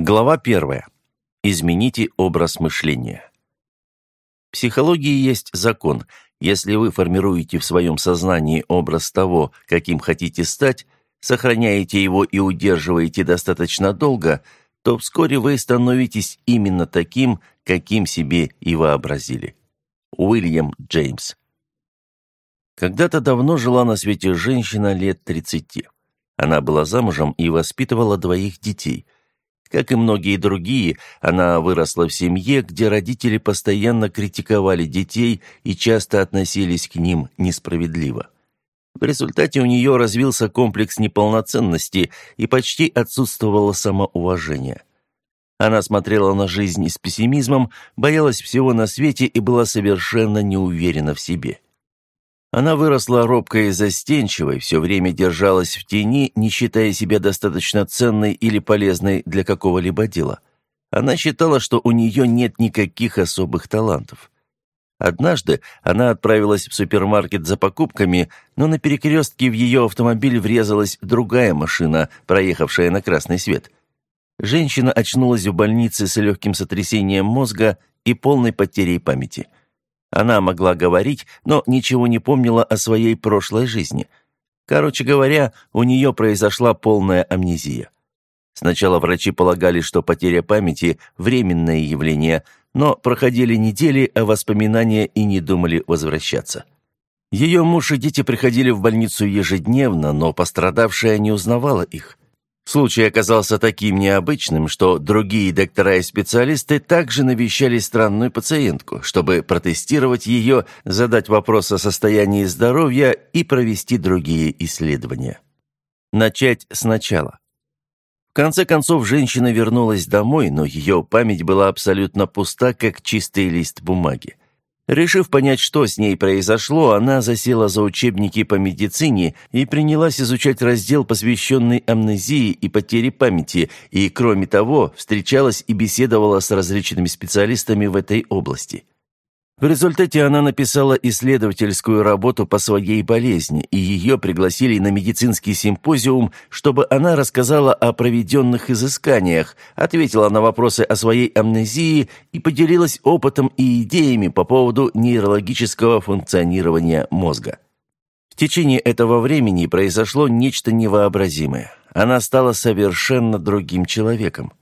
Глава первая. Измените образ мышления. В психологии есть закон. Если вы формируете в своем сознании образ того, каким хотите стать, сохраняете его и удерживаете достаточно долго, то вскоре вы становитесь именно таким, каким себе и вообразили. Уильям Джеймс Когда-то давно жила на свете женщина лет 30. Она была замужем и воспитывала двоих детей. Как и многие другие, она выросла в семье, где родители постоянно критиковали детей и часто относились к ним несправедливо. В результате у нее развился комплекс неполноценности и почти отсутствовало самоуважение. Она смотрела на жизнь с пессимизмом, боялась всего на свете и была совершенно не уверена в себе. Она выросла робкой и застенчивой, все время держалась в тени, не считая себя достаточно ценной или полезной для какого-либо дела. Она считала, что у нее нет никаких особых талантов. Однажды она отправилась в супермаркет за покупками, но на перекрестке в ее автомобиль врезалась другая машина, проехавшая на красный свет. Женщина очнулась в больнице с легким сотрясением мозга и полной потерей памяти – она могла говорить, но ничего не помнила о своей прошлой жизни. Короче говоря, у нее произошла полная амнезия. Сначала врачи полагали, что потеря памяти – временное явление, но проходили недели, а воспоминания и не думали возвращаться. Ее муж и дети приходили в больницу ежедневно, но пострадавшая не узнавала их. Случай оказался таким необычным, что другие доктора и специалисты также навещали странную пациентку, чтобы протестировать ее, задать вопрос о состоянии здоровья и провести другие исследования. Начать сначала. В конце концов, женщина вернулась домой, но ее память была абсолютно пуста, как чистый лист бумаги. Решив понять, что с ней произошло, она засела за учебники по медицине и принялась изучать раздел, посвященный амнезии и потере памяти, и, кроме того, встречалась и беседовала с различными специалистами в этой области. В результате она написала исследовательскую работу по своей болезни, и ее пригласили на медицинский симпозиум, чтобы она рассказала о проведенных изысканиях, ответила на вопросы о своей амнезии и поделилась опытом и идеями по поводу нейрологического функционирования мозга. В течение этого времени произошло нечто невообразимое. Она стала совершенно другим человеком.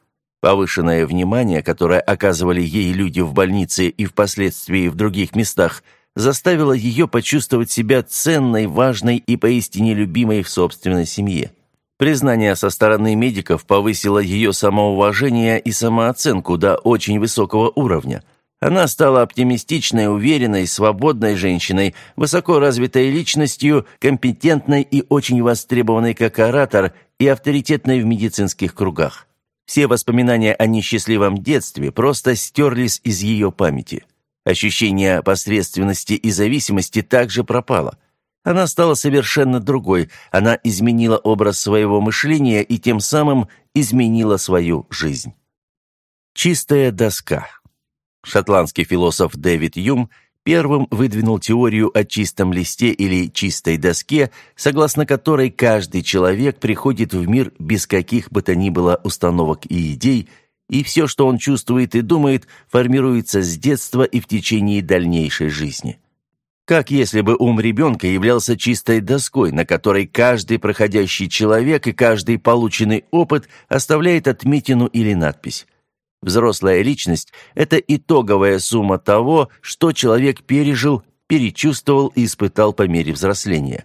Повышенное внимание, которое оказывали ей люди в больнице и впоследствии в других местах, заставило ее почувствовать себя ценной, важной и поистине любимой в собственной семье. Признание со стороны медиков повысило ее самоуважение и самооценку до очень высокого уровня. Она стала оптимистичной, уверенной, свободной женщиной, высоко развитой личностью, компетентной и очень востребованной как оратор и авторитетной в медицинских кругах. Все воспоминания о несчастливом детстве просто стерлись из ее памяти. Ощущение посредственности и зависимости также пропало. Она стала совершенно другой, она изменила образ своего мышления и тем самым изменила свою жизнь. Чистая доска. Шотландский философ Дэвид Юм – первым выдвинул теорию о чистом листе или чистой доске, согласно которой каждый человек приходит в мир без каких бы то ни было установок и идей, и все, что он чувствует и думает, формируется с детства и в течение дальнейшей жизни. Как если бы ум ребенка являлся чистой доской, на которой каждый проходящий человек и каждый полученный опыт оставляет отметину или надпись. Взрослая личность – это итоговая сумма того, что человек пережил, перечувствовал и испытал по мере взросления.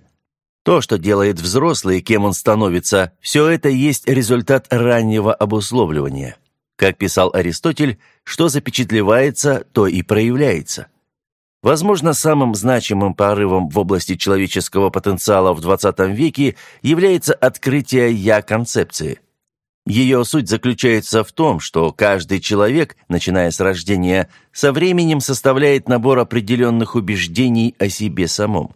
То, что делает взрослый, кем он становится, все это есть результат раннего обусловливания. Как писал Аристотель, что запечатлевается, то и проявляется. Возможно, самым значимым порывом в области человеческого потенциала в XX веке является открытие «я-концепции». Ее суть заключается в том, что каждый человек, начиная с рождения, со временем составляет набор определенных убеждений о себе самом.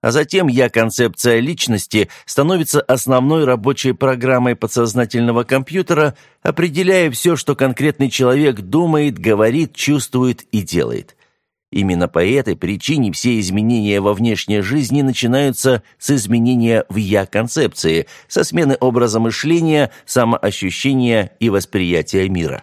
А затем я-концепция личности становится основной рабочей программой подсознательного компьютера, определяя все, что конкретный человек думает, говорит, чувствует и делает. Именно по этой причине все изменения во внешней жизни начинаются с изменения в «я-концепции», со смены образа мышления, самоощущения и восприятия мира.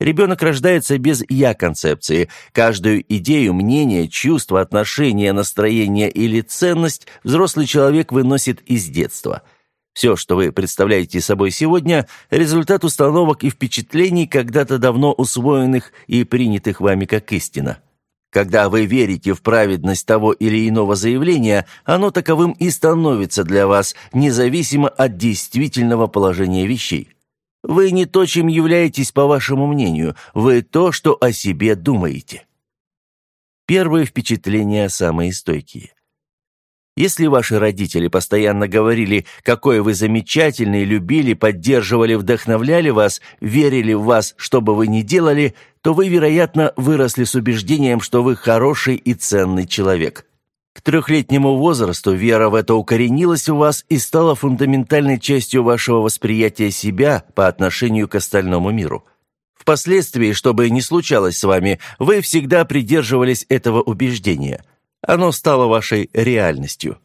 Ребенок рождается без «я-концепции». Каждую идею, мнение, чувство, отношение, настроение или ценность взрослый человек выносит из детства – все, что вы представляете собой сегодня, результат установок и впечатлений, когда-то давно усвоенных и принятых вами как истина. Когда вы верите в праведность того или иного заявления, оно таковым и становится для вас, независимо от действительного положения вещей. Вы не то, чем являетесь, по вашему мнению, вы то, что о себе думаете. Первые впечатления самые стойкие. Если ваши родители постоянно говорили, какой вы замечательный, любили, поддерживали, вдохновляли вас, верили в вас, что бы вы ни делали, то вы, вероятно, выросли с убеждением, что вы хороший и ценный человек. К трехлетнему возрасту вера в это укоренилась у вас и стала фундаментальной частью вашего восприятия себя по отношению к остальному миру. Впоследствии, что бы ни случалось с вами, вы всегда придерживались этого убеждения – оно стало вашей реальностью.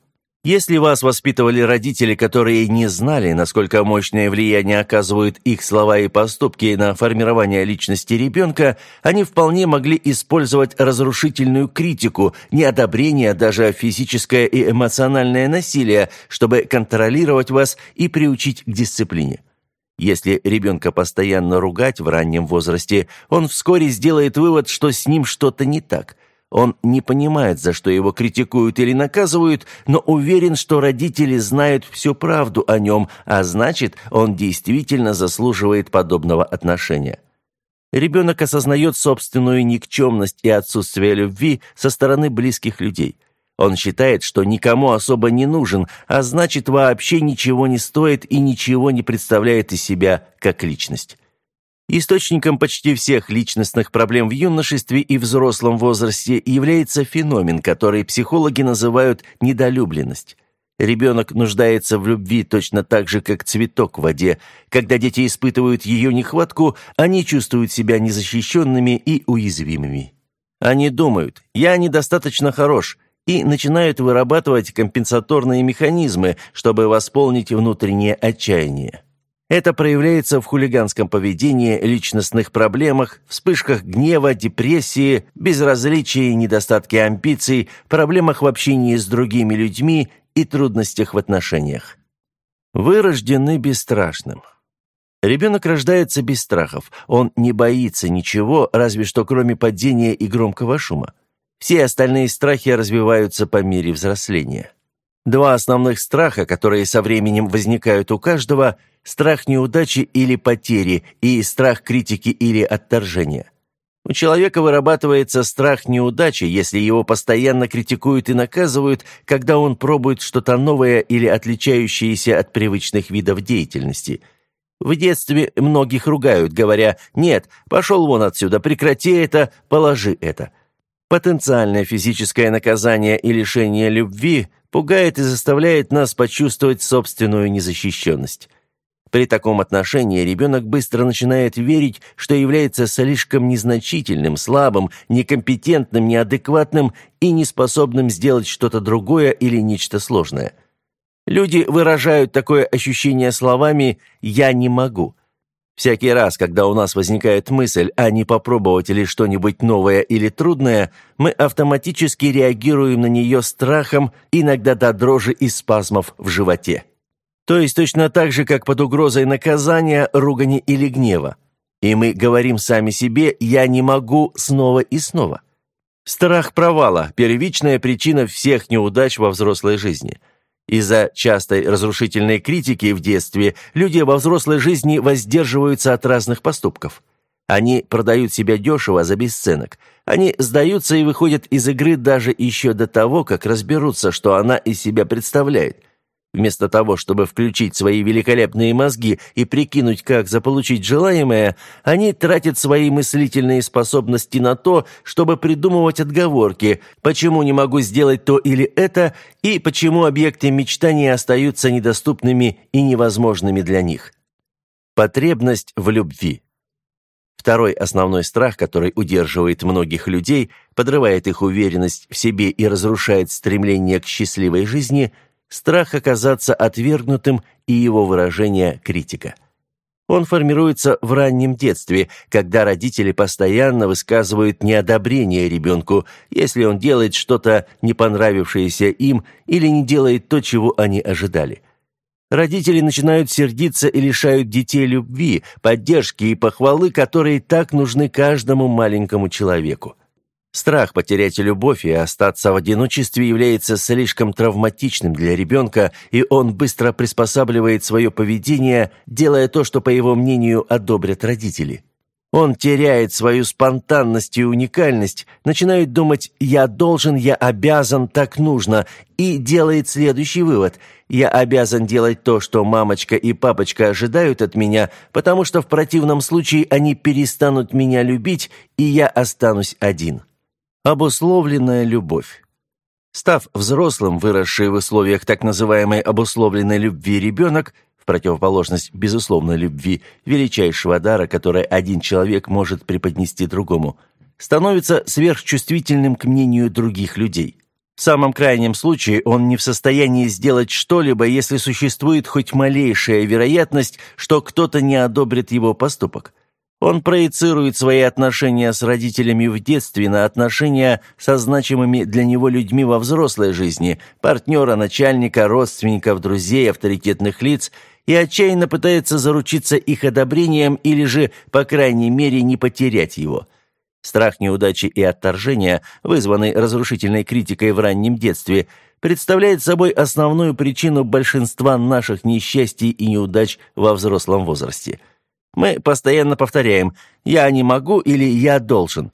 Если вас воспитывали родители, которые не знали, насколько мощное влияние оказывают их слова и поступки на формирование личности ребенка, они вполне могли использовать разрушительную критику, неодобрение, даже физическое и эмоциональное насилие, чтобы контролировать вас и приучить к дисциплине. Если ребенка постоянно ругать в раннем возрасте, он вскоре сделает вывод, что с ним что-то не так – он не понимает, за что его критикуют или наказывают, но уверен, что родители знают всю правду о нем, а значит, он действительно заслуживает подобного отношения. Ребенок осознает собственную никчемность и отсутствие любви со стороны близких людей. Он считает, что никому особо не нужен, а значит, вообще ничего не стоит и ничего не представляет из себя как личность. Источником почти всех личностных проблем в юношестве и взрослом возрасте является феномен, который психологи называют недолюбленность. Ребенок нуждается в любви точно так же, как цветок в воде. Когда дети испытывают ее нехватку, они чувствуют себя незащищенными и уязвимыми. Они думают «я недостаточно хорош», и начинают вырабатывать компенсаторные механизмы, чтобы восполнить внутреннее отчаяние. Это проявляется в хулиганском поведении, личностных проблемах, вспышках гнева, депрессии, безразличии, недостатке амбиций, проблемах в общении с другими людьми и трудностях в отношениях. Вы бесстрашным. Ребенок рождается без страхов. Он не боится ничего, разве что кроме падения и громкого шума. Все остальные страхи развиваются по мере взросления. Два основных страха, которые со временем возникают у каждого – страх неудачи или потери и страх критики или отторжения. У человека вырабатывается страх неудачи, если его постоянно критикуют и наказывают, когда он пробует что-то новое или отличающееся от привычных видов деятельности. В детстве многих ругают, говоря «нет, пошел вон отсюда, прекрати это, положи это». Потенциальное физическое наказание и лишение любви пугает и заставляет нас почувствовать собственную незащищенность. При таком отношении ребенок быстро начинает верить, что является слишком незначительным, слабым, некомпетентным, неадекватным и неспособным сделать что-то другое или нечто сложное. Люди выражают такое ощущение словами «я не могу». Всякий раз, когда у нас возникает мысль, а не попробовать ли что-нибудь новое или трудное, мы автоматически реагируем на нее страхом, иногда до дрожи и спазмов в животе. То есть точно так же, как под угрозой наказания, ругани или гнева. И мы говорим сами себе «я не могу» снова и снова. Страх провала – первичная причина всех неудач во взрослой жизни. Из-за частой разрушительной критики в детстве люди во взрослой жизни воздерживаются от разных поступков. Они продают себя дешево за бесценок. Они сдаются и выходят из игры даже еще до того, как разберутся, что она из себя представляет – Вместо того, чтобы включить свои великолепные мозги и прикинуть, как заполучить желаемое, они тратят свои мыслительные способности на то, чтобы придумывать отговорки, почему не могу сделать то или это, и почему объекты мечтания остаются недоступными и невозможными для них. Потребность в любви. Второй основной страх, который удерживает многих людей, подрывает их уверенность в себе и разрушает стремление к счастливой жизни – страх оказаться отвергнутым и его выражение – критика. Он формируется в раннем детстве, когда родители постоянно высказывают неодобрение ребенку, если он делает что-то не понравившееся им или не делает то, чего они ожидали. Родители начинают сердиться и лишают детей любви, поддержки и похвалы, которые так нужны каждому маленькому человеку. Страх потерять любовь и остаться в одиночестве является слишком травматичным для ребенка, и он быстро приспосабливает свое поведение, делая то, что, по его мнению, одобрят родители. Он теряет свою спонтанность и уникальность, начинает думать «я должен», «я обязан», «так нужно» и делает следующий вывод «я обязан делать то, что мамочка и папочка ожидают от меня, потому что в противном случае они перестанут меня любить, и я останусь один». Обусловленная любовь. Став взрослым, выросший в условиях так называемой обусловленной любви ребенок, в противоположность безусловной любви, величайшего дара, который один человек может преподнести другому, становится сверхчувствительным к мнению других людей. В самом крайнем случае он не в состоянии сделать что-либо, если существует хоть малейшая вероятность, что кто-то не одобрит его поступок. Он проецирует свои отношения с родителями в детстве на отношения со значимыми для него людьми во взрослой жизни, партнера, начальника, родственников, друзей, авторитетных лиц, и отчаянно пытается заручиться их одобрением или же, по крайней мере, не потерять его. Страх неудачи и отторжения, вызванный разрушительной критикой в раннем детстве, представляет собой основную причину большинства наших несчастий и неудач во взрослом возрасте – мы постоянно повторяем «я не могу» или «я должен».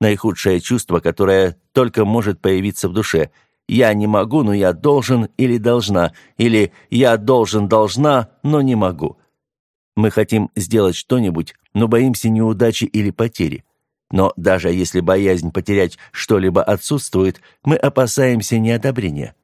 Наихудшее чувство, которое только может появиться в душе. «Я не могу, но я должен» или «должна», или «я должен, должна, но не могу». Мы хотим сделать что-нибудь, но боимся неудачи или потери. Но даже если боязнь потерять что-либо отсутствует, мы опасаемся неодобрения.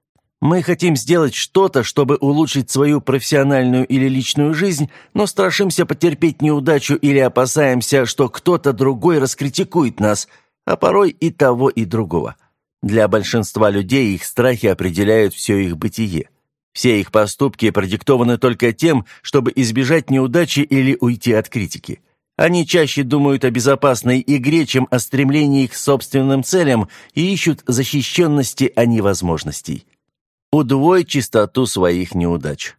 Мы хотим сделать что-то, чтобы улучшить свою профессиональную или личную жизнь, но страшимся потерпеть неудачу или опасаемся, что кто-то другой раскритикует нас, а порой и того, и другого. Для большинства людей их страхи определяют все их бытие. Все их поступки продиктованы только тем, чтобы избежать неудачи или уйти от критики. Они чаще думают о безопасной игре, чем о стремлении к собственным целям и ищут защищенности, а не возможностей. Удвой чистоту своих неудач.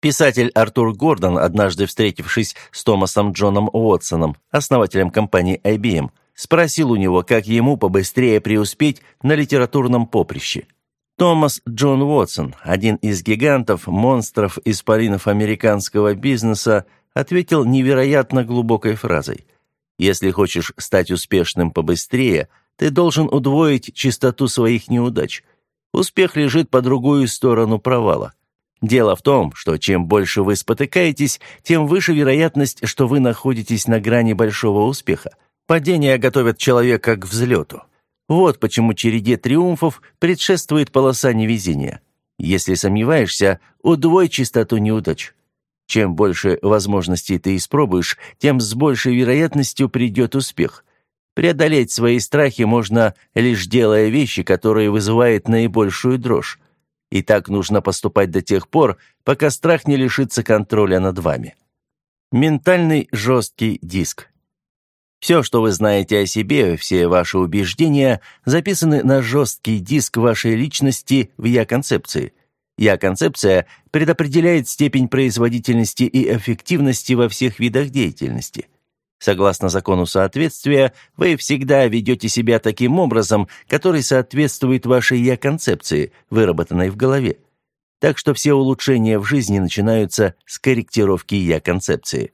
Писатель Артур Гордон, однажды встретившись с Томасом Джоном Уотсоном, основателем компании IBM, спросил у него, как ему побыстрее преуспеть на литературном поприще. Томас Джон Уотсон, один из гигантов, монстров, исполинов американского бизнеса, ответил невероятно глубокой фразой. «Если хочешь стать успешным побыстрее, ты должен удвоить чистоту своих неудач – Успех лежит по другую сторону провала. Дело в том, что чем больше вы спотыкаетесь, тем выше вероятность, что вы находитесь на грани большого успеха. Падение готовят человека к взлету. Вот почему череде триумфов предшествует полоса невезения. Если сомневаешься, удвой частоту неудач. Чем больше возможностей ты испробуешь, тем с большей вероятностью придет успех. Преодолеть свои страхи можно, лишь делая вещи, которые вызывают наибольшую дрожь. И так нужно поступать до тех пор, пока страх не лишится контроля над вами. Ментальный жесткий диск. Все, что вы знаете о себе, все ваши убеждения записаны на жесткий диск вашей личности в «я-концепции». «Я-концепция» предопределяет степень производительности и эффективности во всех видах деятельности – Согласно закону соответствия, вы всегда ведете себя таким образом, который соответствует вашей «я-концепции», выработанной в голове. Так что все улучшения в жизни начинаются с корректировки «я-концепции».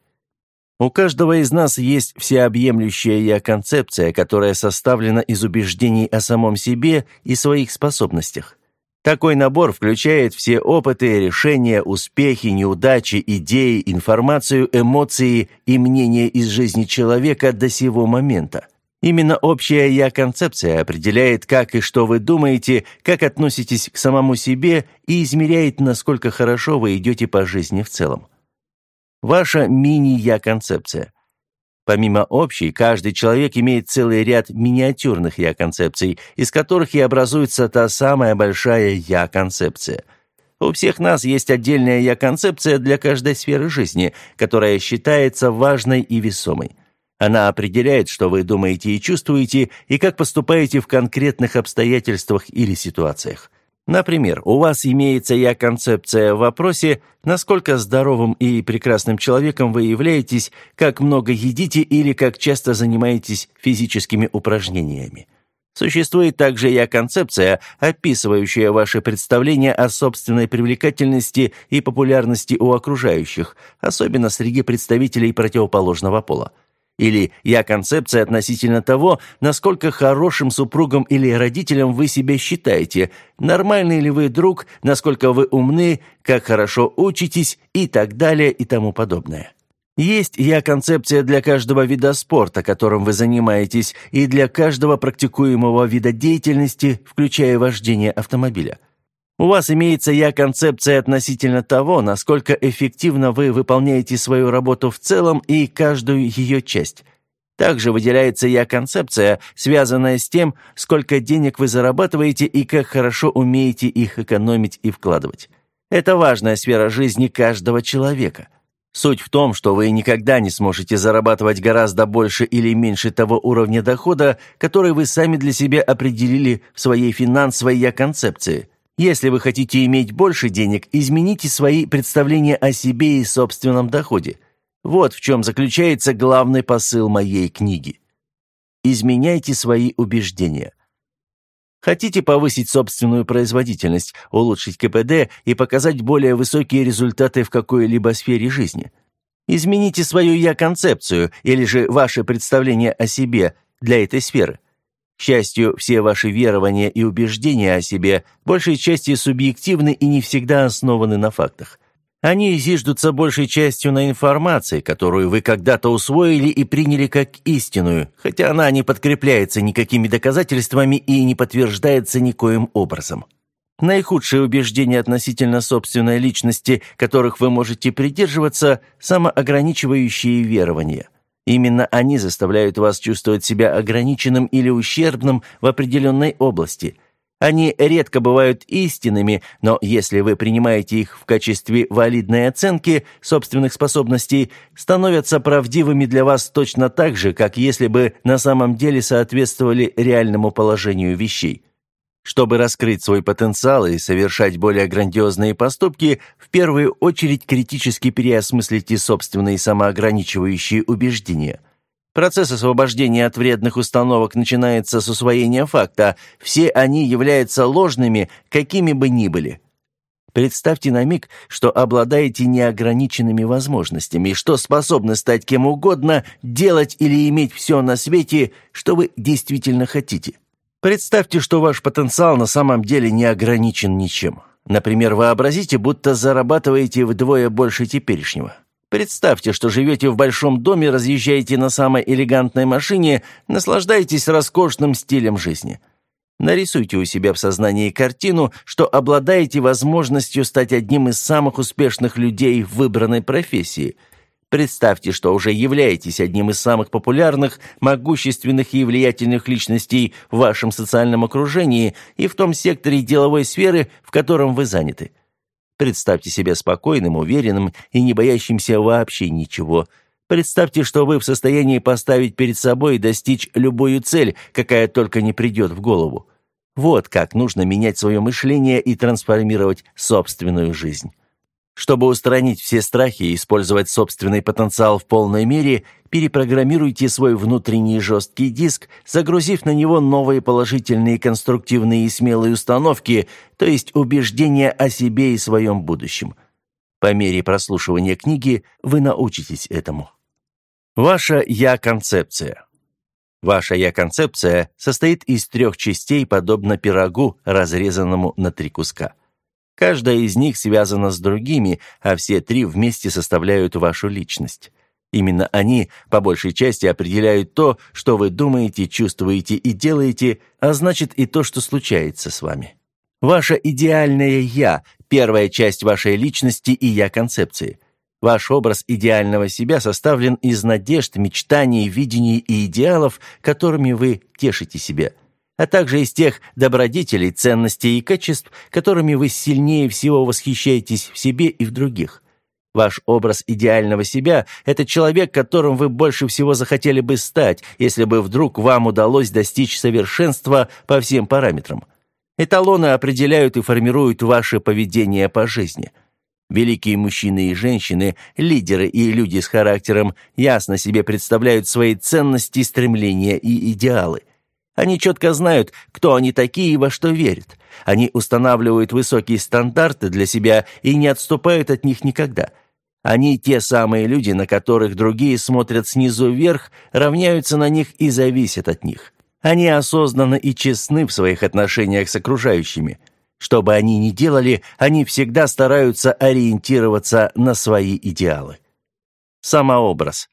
У каждого из нас есть всеобъемлющая «я-концепция», которая составлена из убеждений о самом себе и своих способностях. Такой набор включает все опыты, решения, успехи, неудачи, идеи, информацию, эмоции и мнения из жизни человека до сего момента. Именно общая «я-концепция» определяет, как и что вы думаете, как относитесь к самому себе и измеряет, насколько хорошо вы идете по жизни в целом. Ваша мини-я-концепция. Помимо общей, каждый человек имеет целый ряд миниатюрных «я-концепций», из которых и образуется та самая большая «я-концепция». У всех нас есть отдельная «я-концепция» для каждой сферы жизни, которая считается важной и весомой. Она определяет, что вы думаете и чувствуете, и как поступаете в конкретных обстоятельствах или ситуациях. Например, у вас имеется «я-концепция» в вопросе, насколько здоровым и прекрасным человеком вы являетесь, как много едите или как часто занимаетесь физическими упражнениями. Существует также «я-концепция», описывающая ваши представления о собственной привлекательности и популярности у окружающих, особенно среди представителей противоположного пола. Или «я-концепция» относительно того, насколько хорошим супругом или родителем вы себя считаете, нормальный ли вы друг, насколько вы умны, как хорошо учитесь и так далее и тому подобное. Есть «я-концепция» для каждого вида спорта, которым вы занимаетесь, и для каждого практикуемого вида деятельности, включая вождение автомобиля. У вас имеется «я-концепция» относительно того, насколько эффективно вы выполняете свою работу в целом и каждую ее часть. Также выделяется «я-концепция», связанная с тем, сколько денег вы зарабатываете и как хорошо умеете их экономить и вкладывать. Это важная сфера жизни каждого человека. Суть в том, что вы никогда не сможете зарабатывать гораздо больше или меньше того уровня дохода, который вы сами для себя определили в своей финансовой «я-концепции». Если вы хотите иметь больше денег, измените свои представления о себе и собственном доходе. Вот в чем заключается главный посыл моей книги. Изменяйте свои убеждения. Хотите повысить собственную производительность, улучшить КПД и показать более высокие результаты в какой-либо сфере жизни? Измените свою «я-концепцию» или же ваше представление о себе для этой сферы. К счастью, все ваши верования и убеждения о себе большей части субъективны и не всегда основаны на фактах. Они зиждутся большей частью на информации, которую вы когда-то усвоили и приняли как истинную, хотя она не подкрепляется никакими доказательствами и не подтверждается никоим образом. Наихудшие убеждения относительно собственной личности, которых вы можете придерживаться, самоограничивающие верования. Именно они заставляют вас чувствовать себя ограниченным или ущербным в определенной области – они редко бывают истинными, но если вы принимаете их в качестве валидной оценки собственных способностей, становятся правдивыми для вас точно так же, как если бы на самом деле соответствовали реальному положению вещей. Чтобы раскрыть свой потенциал и совершать более грандиозные поступки, в первую очередь критически переосмыслите собственные самоограничивающие убеждения – Процесс освобождения от вредных установок начинается с усвоения факта. Все они являются ложными, какими бы ни были. Представьте на миг, что обладаете неограниченными возможностями и что способны стать кем угодно, делать или иметь все на свете, что вы действительно хотите. Представьте, что ваш потенциал на самом деле не ограничен ничем. Например, вообразите, будто зарабатываете вдвое больше теперешнего. Представьте, что живете в большом доме, разъезжаете на самой элегантной машине, наслаждаетесь роскошным стилем жизни. Нарисуйте у себя в сознании картину, что обладаете возможностью стать одним из самых успешных людей в выбранной профессии. Представьте, что уже являетесь одним из самых популярных, могущественных и влиятельных личностей в вашем социальном окружении и в том секторе деловой сферы, в котором вы заняты. Представьте себя спокойным, уверенным и не боящимся вообще ничего. Представьте, что вы в состоянии поставить перед собой и достичь любую цель, какая только не придет в голову. Вот как нужно менять свое мышление и трансформировать собственную жизнь. Чтобы устранить все страхи и использовать собственный потенциал в полной мере, перепрограммируйте свой внутренний жесткий диск, загрузив на него новые положительные, конструктивные и смелые установки, то есть убеждения о себе и своем будущем. По мере прослушивания книги вы научитесь этому. Ваша «я-концепция». Ваша «я-концепция» состоит из трех частей, подобно пирогу, разрезанному на три куска – Каждая из них связана с другими, а все три вместе составляют вашу личность. Именно они, по большей части, определяют то, что вы думаете, чувствуете и делаете, а значит и то, что случается с вами. Ваше идеальное «я» – первая часть вашей личности и «я» концепции. Ваш образ идеального себя составлен из надежд, мечтаний, видений и идеалов, которыми вы тешите себя, а также из тех добродетелей, ценностей и качеств, которыми вы сильнее всего восхищаетесь в себе и в других. Ваш образ идеального себя – это человек, которым вы больше всего захотели бы стать, если бы вдруг вам удалось достичь совершенства по всем параметрам. Эталоны определяют и формируют ваше поведение по жизни – Великие мужчины и женщины, лидеры и люди с характером ясно себе представляют свои ценности, стремления и идеалы. Они четко знают, кто они такие и во что верят. Они устанавливают высокие стандарты для себя и не отступают от них никогда. Они те самые люди, на которых другие смотрят снизу вверх, равняются на них и зависят от них. Они осознанны и честны в своих отношениях с окружающими – что бы они ни делали, они всегда стараются ориентироваться на свои идеалы. Самообраз.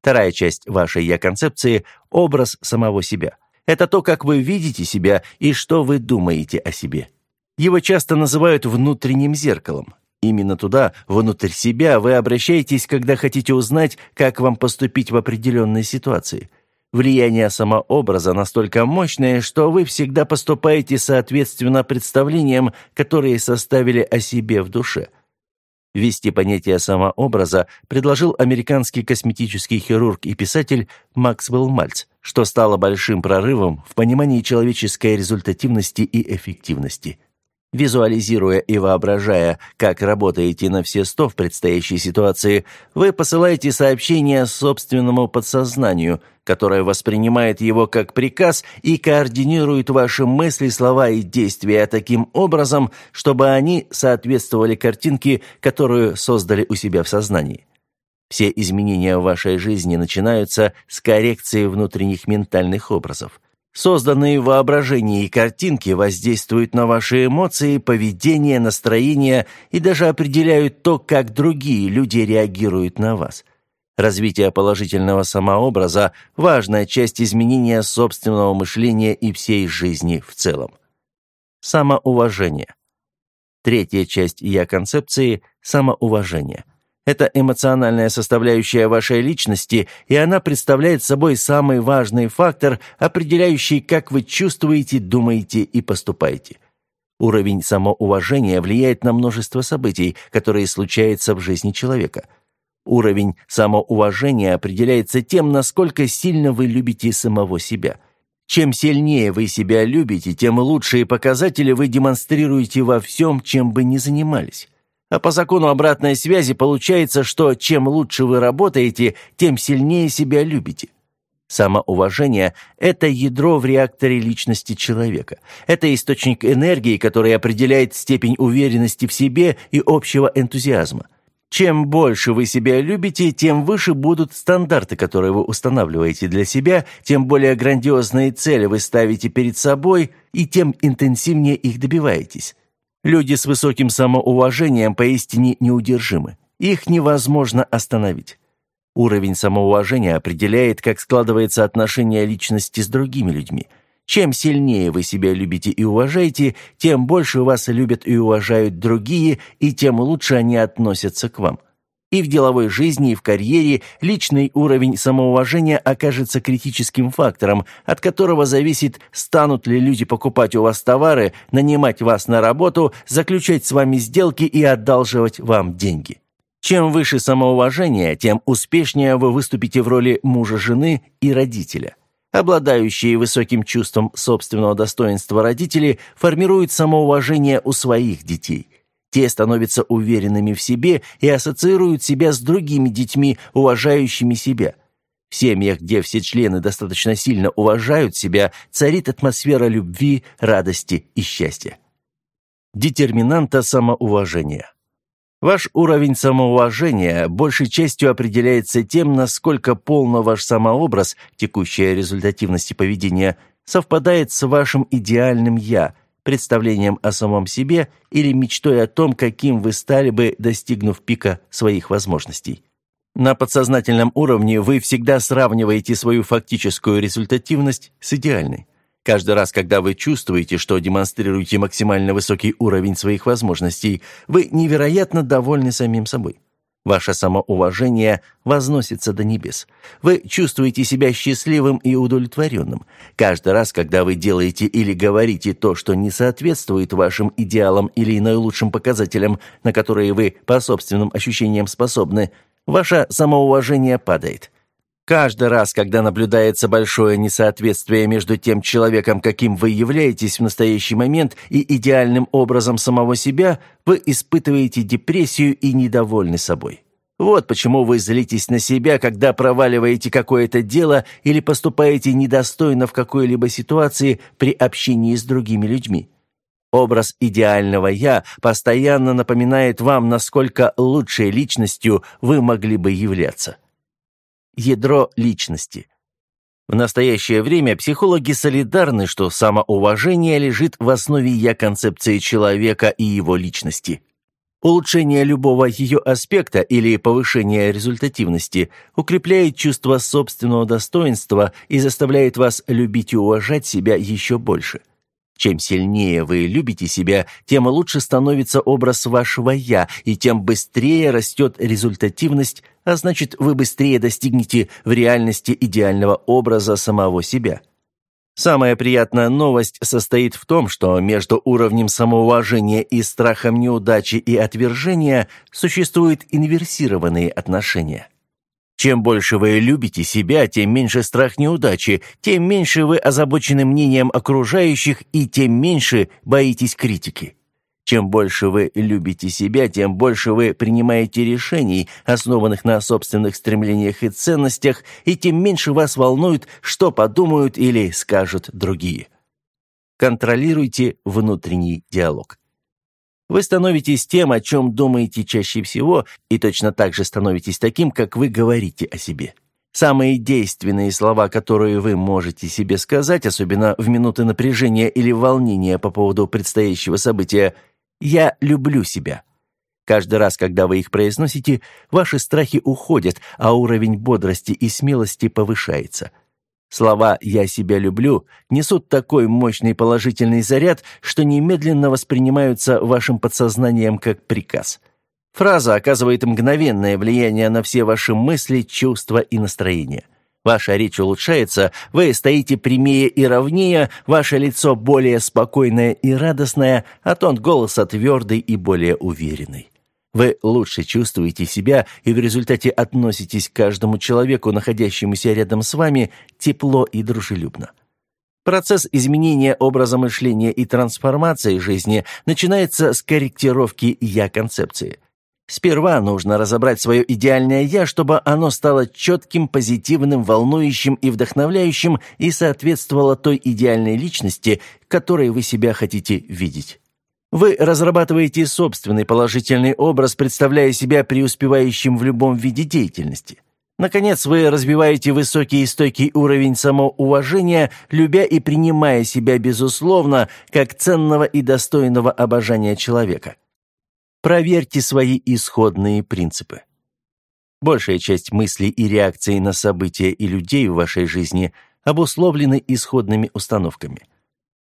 Вторая часть вашей «я-концепции» – образ самого себя. Это то, как вы видите себя и что вы думаете о себе. Его часто называют внутренним зеркалом. Именно туда, внутрь себя, вы обращаетесь, когда хотите узнать, как вам поступить в определенной ситуации – Влияние самообраза настолько мощное, что вы всегда поступаете соответственно представлениям, которые составили о себе в душе. Ввести понятие самообраза предложил американский косметический хирург и писатель Максвелл Мальц, что стало большим прорывом в понимании человеческой результативности и эффективности. Визуализируя и воображая, как работаете на все сто в предстоящей ситуации, вы посылаете сообщение собственному подсознанию, которое воспринимает его как приказ и координирует ваши мысли, слова и действия таким образом, чтобы они соответствовали картинке, которую создали у себя в сознании. Все изменения в вашей жизни начинаются с коррекции внутренних ментальных образов. Созданные в воображении картинки воздействуют на ваши эмоции, поведение, настроение и даже определяют то, как другие люди реагируют на вас. Развитие положительного самообраза – важная часть изменения собственного мышления и всей жизни в целом. Самоуважение. Третья часть «я-концепции» – самоуважение – это эмоциональная составляющая вашей личности, и она представляет собой самый важный фактор, определяющий, как вы чувствуете, думаете и поступаете. Уровень самоуважения влияет на множество событий, которые случаются в жизни человека. Уровень самоуважения определяется тем, насколько сильно вы любите самого себя. Чем сильнее вы себя любите, тем лучшие показатели вы демонстрируете во всем, чем бы ни занимались. А по закону обратной связи получается, что чем лучше вы работаете, тем сильнее себя любите. Самоуважение – это ядро в реакторе личности человека. Это источник энергии, который определяет степень уверенности в себе и общего энтузиазма. Чем больше вы себя любите, тем выше будут стандарты, которые вы устанавливаете для себя, тем более грандиозные цели вы ставите перед собой, и тем интенсивнее их добиваетесь. Люди с высоким самоуважением поистине неудержимы. Их невозможно остановить. Уровень самоуважения определяет, как складывается отношение личности с другими людьми. Чем сильнее вы себя любите и уважаете, тем больше вас любят и уважают другие, и тем лучше они относятся к вам. И в деловой жизни, и в карьере личный уровень самоуважения окажется критическим фактором, от которого зависит, станут ли люди покупать у вас товары, нанимать вас на работу, заключать с вами сделки и одалживать вам деньги. Чем выше самоуважение, тем успешнее вы выступите в роли мужа-жены и родителя. Обладающие высоким чувством собственного достоинства родители формируют самоуважение у своих детей – те становятся уверенными в себе и ассоциируют себя с другими детьми, уважающими себя. В семьях, где все члены достаточно сильно уважают себя, царит атмосфера любви, радости и счастья. Детерминанта самоуважения. Ваш уровень самоуважения большей частью определяется тем, насколько полно ваш самообраз, текущая результативности поведения, совпадает с вашим идеальным «я», представлением о самом себе или мечтой о том, каким вы стали бы, достигнув пика своих возможностей. На подсознательном уровне вы всегда сравниваете свою фактическую результативность с идеальной. Каждый раз, когда вы чувствуете, что демонстрируете максимально высокий уровень своих возможностей, вы невероятно довольны самим собой. Ваше самоуважение возносится до небес. Вы чувствуете себя счастливым и удовлетворенным. Каждый раз, когда вы делаете или говорите то, что не соответствует вашим идеалам или наилучшим показателям, на которые вы по собственным ощущениям способны, ваше самоуважение падает. Каждый раз, когда наблюдается большое несоответствие между тем человеком, каким вы являетесь в настоящий момент, и идеальным образом самого себя, вы испытываете депрессию и недовольны собой. Вот почему вы злитесь на себя, когда проваливаете какое-то дело или поступаете недостойно в какой-либо ситуации при общении с другими людьми. Образ идеального «я» постоянно напоминает вам, насколько лучшей личностью вы могли бы являться ядро личности. В настоящее время психологи солидарны, что самоуважение лежит в основе я-концепции человека и его личности. Улучшение любого ее аспекта или повышение результативности укрепляет чувство собственного достоинства и заставляет вас любить и уважать себя еще больше. Чем сильнее вы любите себя, тем лучше становится образ вашего «я», и тем быстрее растет результативность, а значит, вы быстрее достигнете в реальности идеального образа самого себя. Самая приятная новость состоит в том, что между уровнем самоуважения и страхом неудачи и отвержения существуют инверсированные отношения. Чем больше вы любите себя, тем меньше страх неудачи, тем меньше вы озабочены мнением окружающих и тем меньше боитесь критики. Чем больше вы любите себя, тем больше вы принимаете решений, основанных на собственных стремлениях и ценностях, и тем меньше вас волнует, что подумают или скажут другие. Контролируйте внутренний диалог. Вы становитесь тем, о чем думаете чаще всего, и точно так же становитесь таким, как вы говорите о себе. Самые действенные слова, которые вы можете себе сказать, особенно в минуты напряжения или волнения по поводу предстоящего события «Я люблю себя». Каждый раз, когда вы их произносите, ваши страхи уходят, а уровень бодрости и смелости повышается – Слова «я себя люблю» несут такой мощный положительный заряд, что немедленно воспринимаются вашим подсознанием как приказ. Фраза оказывает мгновенное влияние на все ваши мысли, чувства и настроения. Ваша речь улучшается, вы стоите прямее и ровнее, ваше лицо более спокойное и радостное, а тон голоса твердый и более уверенный. Вы лучше чувствуете себя и в результате относитесь к каждому человеку, находящемуся рядом с вами, тепло и дружелюбно. Процесс изменения образа мышления и трансформации жизни начинается с корректировки «я-концепции». Сперва нужно разобрать свое идеальное «я», чтобы оно стало четким, позитивным, волнующим и вдохновляющим и соответствовало той идеальной личности, которой вы себя хотите видеть. Вы разрабатываете собственный положительный образ, представляя себя преуспевающим в любом виде деятельности. Наконец, вы развиваете высокий и стойкий уровень самоуважения, любя и принимая себя, безусловно, как ценного и достойного обожания человека. Проверьте свои исходные принципы. Большая часть мыслей и реакций на события и людей в вашей жизни обусловлены исходными установками –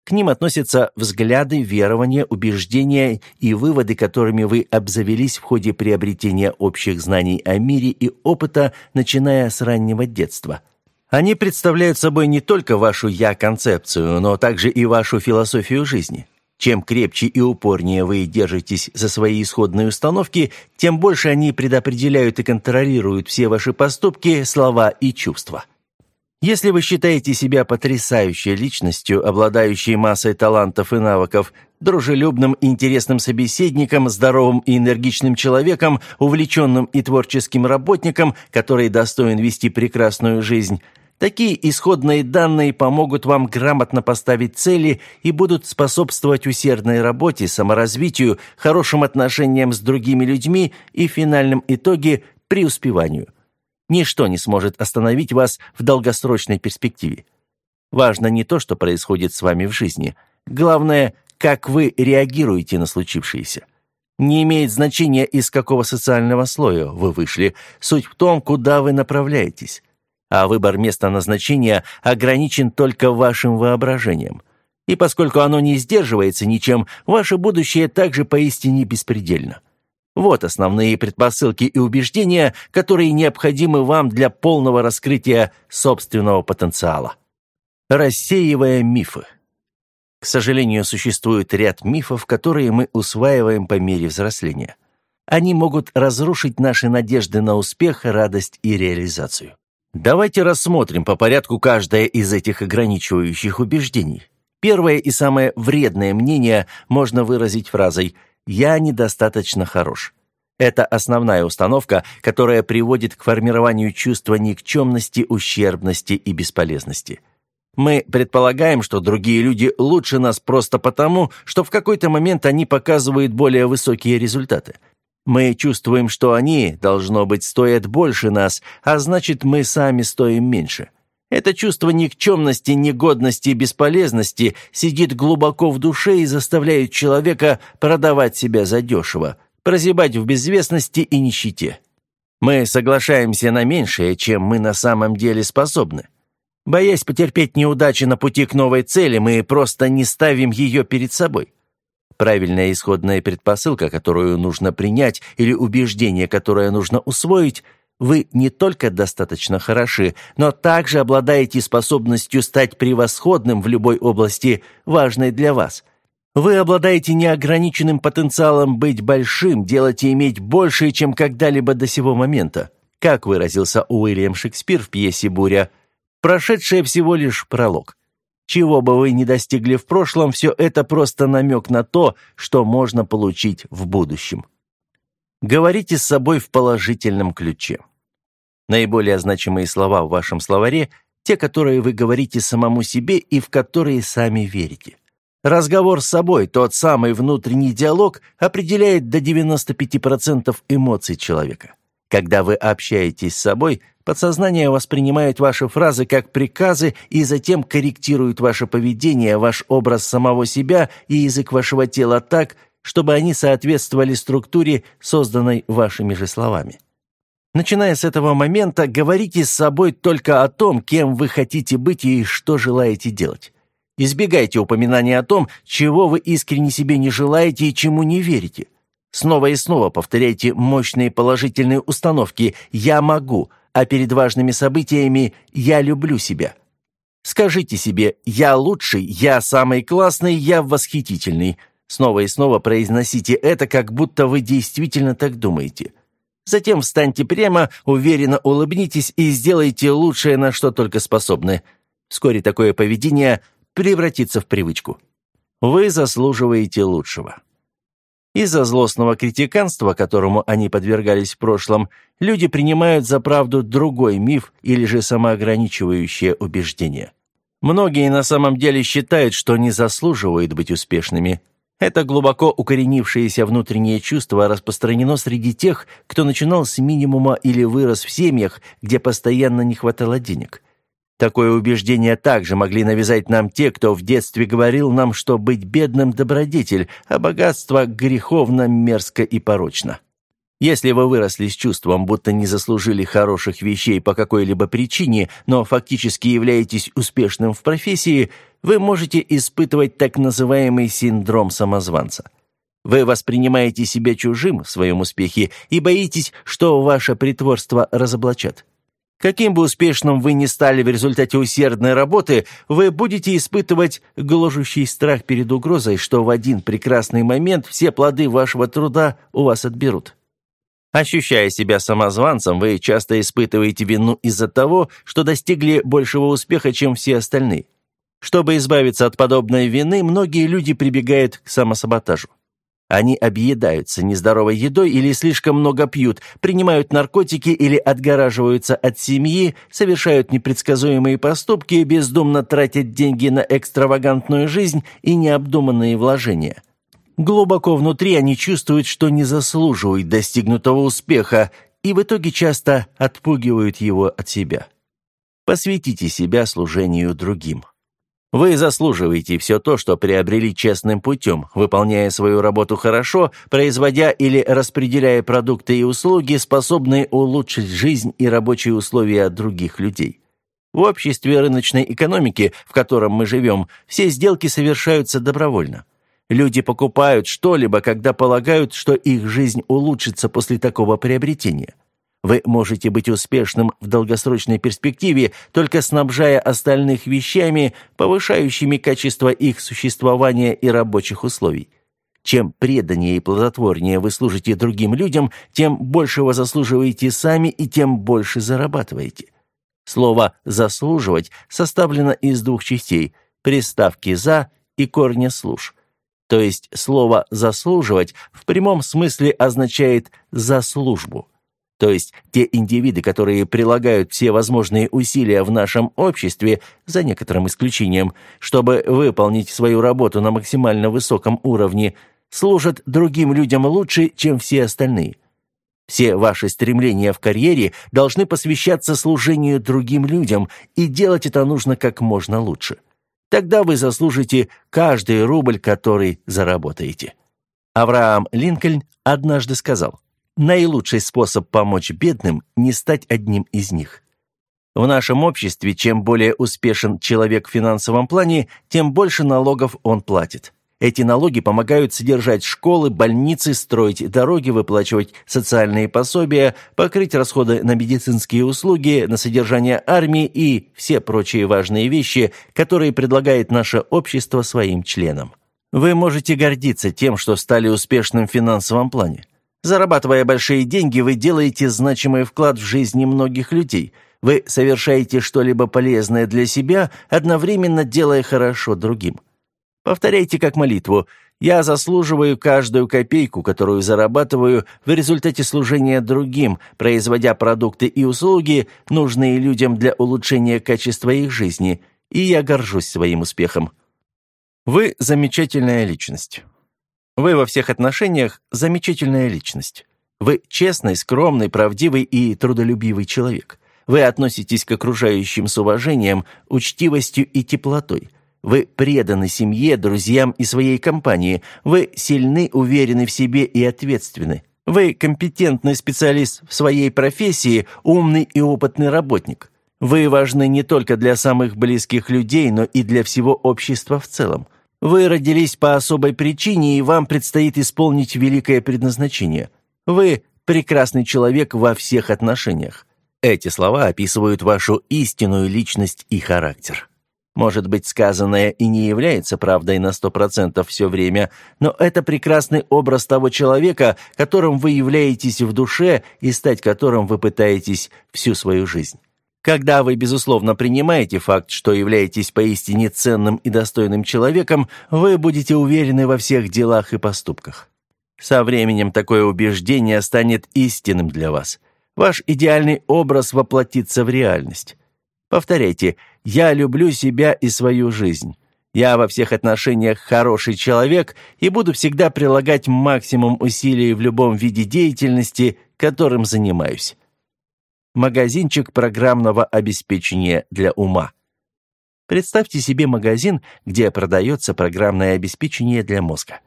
к ним относятся взгляды, верования, убеждения и выводы, которыми вы обзавелись в ходе приобретения общих знаний о мире и опыта, начиная с раннего детства. Они представляют собой не только вашу «я-концепцию», но также и вашу философию жизни. Чем крепче и упорнее вы держитесь за свои исходные установки, тем больше они предопределяют и контролируют все ваши поступки, слова и чувства. Если вы считаете себя потрясающей личностью, обладающей массой талантов и навыков, дружелюбным и интересным собеседником, здоровым и энергичным человеком, увлеченным и творческим работником, который достоин вести прекрасную жизнь, такие исходные данные помогут вам грамотно поставить цели и будут способствовать усердной работе, саморазвитию, хорошим отношениям с другими людьми и в финальном итоге преуспеванию. Ничто не сможет остановить вас в долгосрочной перспективе. Важно не то, что происходит с вами в жизни. Главное, как вы реагируете на случившееся. Не имеет значения, из какого социального слоя вы вышли. Суть в том, куда вы направляетесь. А выбор места назначения ограничен только вашим воображением. И поскольку оно не сдерживается ничем, ваше будущее также поистине беспредельно. Вот основные предпосылки и убеждения, которые необходимы вам для полного раскрытия собственного потенциала. Рассеивая мифы. К сожалению, существует ряд мифов, которые мы усваиваем по мере взросления. Они могут разрушить наши надежды на успех, радость и реализацию. Давайте рассмотрим по порядку каждое из этих ограничивающих убеждений. Первое и самое вредное мнение можно выразить фразой «я недостаточно хорош». Это основная установка, которая приводит к формированию чувства никчемности, ущербности и бесполезности. Мы предполагаем, что другие люди лучше нас просто потому, что в какой-то момент они показывают более высокие результаты. Мы чувствуем, что они, должно быть, стоят больше нас, а значит, мы сами стоим меньше. Это чувство никчемности, негодности и бесполезности сидит глубоко в душе и заставляет человека продавать себя задешево, прозябать в безвестности и нищете. Мы соглашаемся на меньшее, чем мы на самом деле способны. Боясь потерпеть неудачи на пути к новой цели, мы просто не ставим ее перед собой. Правильная исходная предпосылка, которую нужно принять, или убеждение, которое нужно усвоить – вы не только достаточно хороши, но также обладаете способностью стать превосходным в любой области, важной для вас. Вы обладаете неограниченным потенциалом быть большим, делать и иметь больше, чем когда-либо до сего момента. Как выразился Уильям Шекспир в пьесе «Буря», прошедшая всего лишь пролог. Чего бы вы ни достигли в прошлом, все это просто намек на то, что можно получить в будущем. Говорите с собой в положительном ключе. Наиболее значимые слова в вашем словаре – те, которые вы говорите самому себе и в которые сами верите. Разговор с собой, тот самый внутренний диалог, определяет до 95% эмоций человека. Когда вы общаетесь с собой, подсознание воспринимает ваши фразы как приказы и затем корректирует ваше поведение, ваш образ самого себя и язык вашего тела так, чтобы они соответствовали структуре, созданной вашими же словами. Начиная с этого момента, говорите с собой только о том, кем вы хотите быть и что желаете делать. Избегайте упоминания о том, чего вы искренне себе не желаете и чему не верите. Снова и снова повторяйте мощные положительные установки «я могу», а перед важными событиями «я люблю себя». Скажите себе «я лучший», «я самый классный», «я восхитительный». Снова и снова произносите это, как будто вы действительно так думаете. Затем встаньте прямо, уверенно улыбнитесь и сделайте лучшее, на что только способны. Вскоре такое поведение превратится в привычку. Вы заслуживаете лучшего. Из-за злостного критиканства, которому они подвергались в прошлом, люди принимают за правду другой миф или же самоограничивающее убеждение. Многие на самом деле считают, что не заслуживают быть успешными. Это глубоко укоренившееся внутреннее чувство распространено среди тех, кто начинал с минимума или вырос в семьях, где постоянно не хватало денег. Такое убеждение также могли навязать нам те, кто в детстве говорил нам, что быть бедным – добродетель, а богатство – греховно, мерзко и порочно. Если вы выросли с чувством, будто не заслужили хороших вещей по какой-либо причине, но фактически являетесь успешным в профессии, вы можете испытывать так называемый синдром самозванца. Вы воспринимаете себя чужим в своем успехе и боитесь, что ваше притворство разоблачат. Каким бы успешным вы ни стали в результате усердной работы, вы будете испытывать гложущий страх перед угрозой, что в один прекрасный момент все плоды вашего труда у вас отберут. Ощущая себя самозванцем, вы часто испытываете вину из-за того, что достигли большего успеха, чем все остальные. Чтобы избавиться от подобной вины, многие люди прибегают к самосаботажу. Они объедаются нездоровой едой или слишком много пьют, принимают наркотики или отгораживаются от семьи, совершают непредсказуемые поступки, бездумно тратят деньги на экстравагантную жизнь и необдуманные вложения. Глубоко внутри они чувствуют, что не заслуживают достигнутого успеха и в итоге часто отпугивают его от себя. Посвятите себя служению другим. Вы заслуживаете все то, что приобрели честным путем, выполняя свою работу хорошо, производя или распределяя продукты и услуги, способные улучшить жизнь и рабочие условия других людей. В обществе рыночной экономики, в котором мы живем, все сделки совершаются добровольно. Люди покупают что-либо, когда полагают, что их жизнь улучшится после такого приобретения. Вы можете быть успешным в долгосрочной перспективе, только снабжая остальных вещами, повышающими качество их существования и рабочих условий. Чем преданнее и плодотворнее вы служите другим людям, тем больше вы заслуживаете сами и тем больше зарабатываете. Слово «заслуживать» составлено из двух частей – приставки «за» и корня «служ». То есть слово «заслуживать» в прямом смысле означает «за службу». То есть те индивиды, которые прилагают все возможные усилия в нашем обществе, за некоторым исключением, чтобы выполнить свою работу на максимально высоком уровне, служат другим людям лучше, чем все остальные. Все ваши стремления в карьере должны посвящаться служению другим людям, и делать это нужно как можно лучше. Тогда вы заслужите каждый рубль, который заработаете. Авраам Линкольн однажды сказал, «Наилучший способ помочь бедным – не стать одним из них». В нашем обществе чем более успешен человек в финансовом плане, тем больше налогов он платит. Эти налоги помогают содержать школы, больницы, строить дороги, выплачивать социальные пособия, покрыть расходы на медицинские услуги, на содержание армии и все прочие важные вещи, которые предлагает наше общество своим членам. Вы можете гордиться тем, что стали успешным в финансовом плане. Зарабатывая большие деньги, вы делаете значимый вклад в жизни многих людей. Вы совершаете что-либо полезное для себя, одновременно делая хорошо другим. Повторяйте как молитву. Я заслуживаю каждую копейку, которую зарабатываю в результате служения другим, производя продукты и услуги, нужные людям для улучшения качества их жизни, и я горжусь своим успехом. Вы замечательная личность. Вы во всех отношениях замечательная личность. Вы честный, скромный, правдивый и трудолюбивый человек. Вы относитесь к окружающим с уважением, учтивостью и теплотой. Вы преданы семье, друзьям и своей компании. Вы сильны, уверены в себе и ответственны. Вы компетентный специалист в своей профессии, умный и опытный работник. Вы важны не только для самых близких людей, но и для всего общества в целом. Вы родились по особой причине, и вам предстоит исполнить великое предназначение. Вы прекрасный человек во всех отношениях. Эти слова описывают вашу истинную личность и характер. Может быть, сказанное и не является правдой на сто процентов все время, но это прекрасный образ того человека, которым вы являетесь в душе и стать которым вы пытаетесь всю свою жизнь. Когда вы, безусловно, принимаете факт, что являетесь поистине ценным и достойным человеком, вы будете уверены во всех делах и поступках. Со временем такое убеждение станет истинным для вас. Ваш идеальный образ воплотится в реальность. Повторяйте «Я люблю себя и свою жизнь». Я во всех отношениях хороший человек и буду всегда прилагать максимум усилий в любом виде деятельности, которым занимаюсь. Магазинчик программного обеспечения для ума. Представьте себе магазин, где продается программное обеспечение для мозга.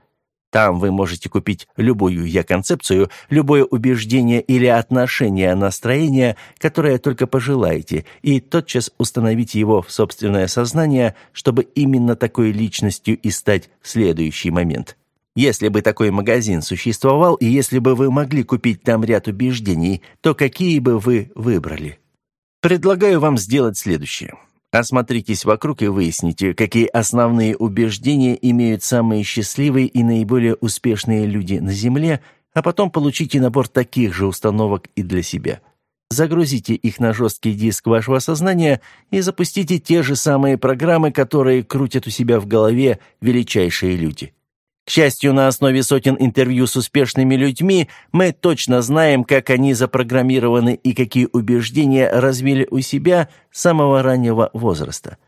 Там вы можете купить любую я-концепцию, любое убеждение или отношение настроение, которое только пожелаете, и тотчас установить его в собственное сознание, чтобы именно такой личностью и стать в следующий момент. Если бы такой магазин существовал, и если бы вы могли купить там ряд убеждений, то какие бы вы выбрали? Предлагаю вам сделать следующее. Осмотритесь вокруг и выясните, какие основные убеждения имеют самые счастливые и наиболее успешные люди на Земле, а потом получите набор таких же установок и для себя. Загрузите их на жесткий диск вашего сознания и запустите те же самые программы, которые крутят у себя в голове величайшие люди. К счастью, на основе сотен интервью с успешными людьми мы точно знаем, как они запрограммированы и какие убеждения развили у себя с самого раннего возраста.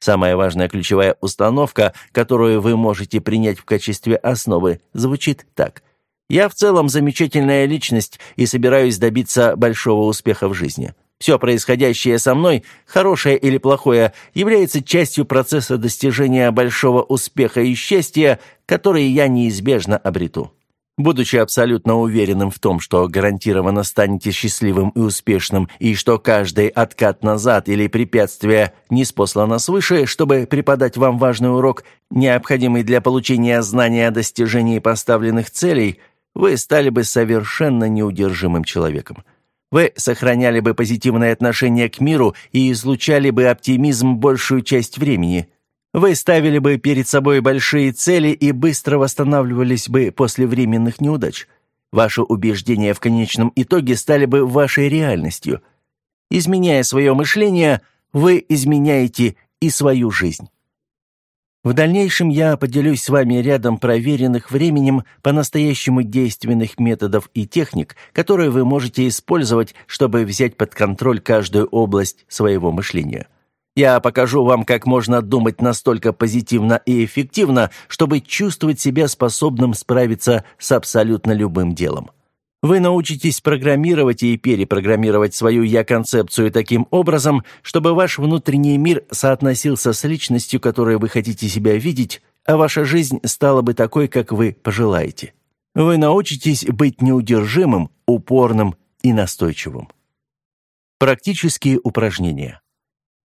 Самая важная ключевая установка, которую вы можете принять в качестве основы, звучит так. «Я в целом замечательная личность и собираюсь добиться большого успеха в жизни». Все происходящее со мной, хорошее или плохое, является частью процесса достижения большого успеха и счастья, который я неизбежно обрету. Будучи абсолютно уверенным в том, что гарантированно станете счастливым и успешным, и что каждый откат назад или препятствие не спослано свыше, чтобы преподать вам важный урок, необходимый для получения знания о достижении поставленных целей, вы стали бы совершенно неудержимым человеком. Вы сохраняли бы позитивное отношение к миру и излучали бы оптимизм большую часть времени – вы ставили бы перед собой большие цели и быстро восстанавливались бы после временных неудач. Ваши убеждения в конечном итоге стали бы вашей реальностью. Изменяя свое мышление, вы изменяете и свою жизнь. В дальнейшем я поделюсь с вами рядом проверенных временем по-настоящему действенных методов и техник, которые вы можете использовать, чтобы взять под контроль каждую область своего мышления. Я покажу вам, как можно думать настолько позитивно и эффективно, чтобы чувствовать себя способным справиться с абсолютно любым делом. Вы научитесь программировать и перепрограммировать свою «я-концепцию» таким образом, чтобы ваш внутренний мир соотносился с личностью, которой вы хотите себя видеть, а ваша жизнь стала бы такой, как вы пожелаете. Вы научитесь быть неудержимым, упорным и настойчивым. Практические упражнения.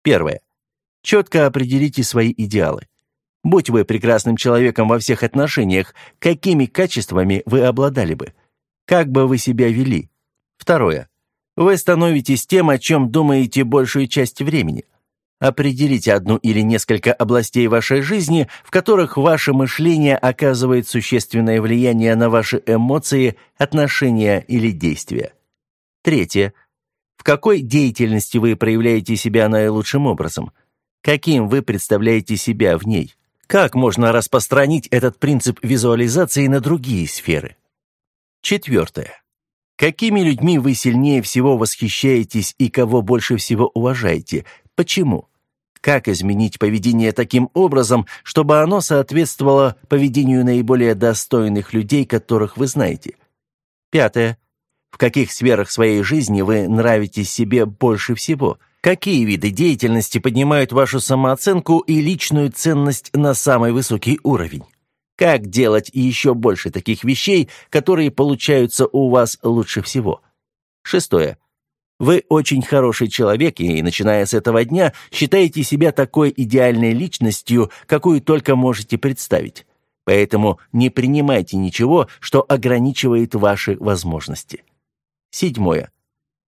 Первое. Четко определите свои идеалы. Будь вы прекрасным человеком во всех отношениях, какими качествами вы обладали бы? Как бы вы себя вели? Второе. Вы становитесь тем, о чем думаете большую часть времени. Определите одну или несколько областей вашей жизни, в которых ваше мышление оказывает существенное влияние на ваши эмоции, отношения или действия. Третье. В какой деятельности вы проявляете себя наилучшим образом? Каким вы представляете себя в ней? Как можно распространить этот принцип визуализации на другие сферы? Четвертое. Какими людьми вы сильнее всего восхищаетесь и кого больше всего уважаете? Почему? Как изменить поведение таким образом, чтобы оно соответствовало поведению наиболее достойных людей, которых вы знаете? Пятое. В каких сферах своей жизни вы нравитесь себе больше всего? Какие виды деятельности поднимают вашу самооценку и личную ценность на самый высокий уровень? Как делать еще больше таких вещей, которые получаются у вас лучше всего? Шестое. Вы очень хороший человек и, начиная с этого дня, считаете себя такой идеальной личностью, какую только можете представить. Поэтому не принимайте ничего, что ограничивает ваши возможности. Седьмое.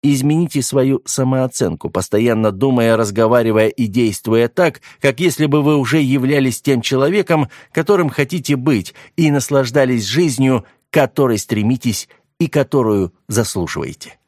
Измените свою самооценку, постоянно думая, разговаривая и действуя так, как если бы вы уже являлись тем человеком, которым хотите быть, и наслаждались жизнью, которой стремитесь и которую заслуживаете.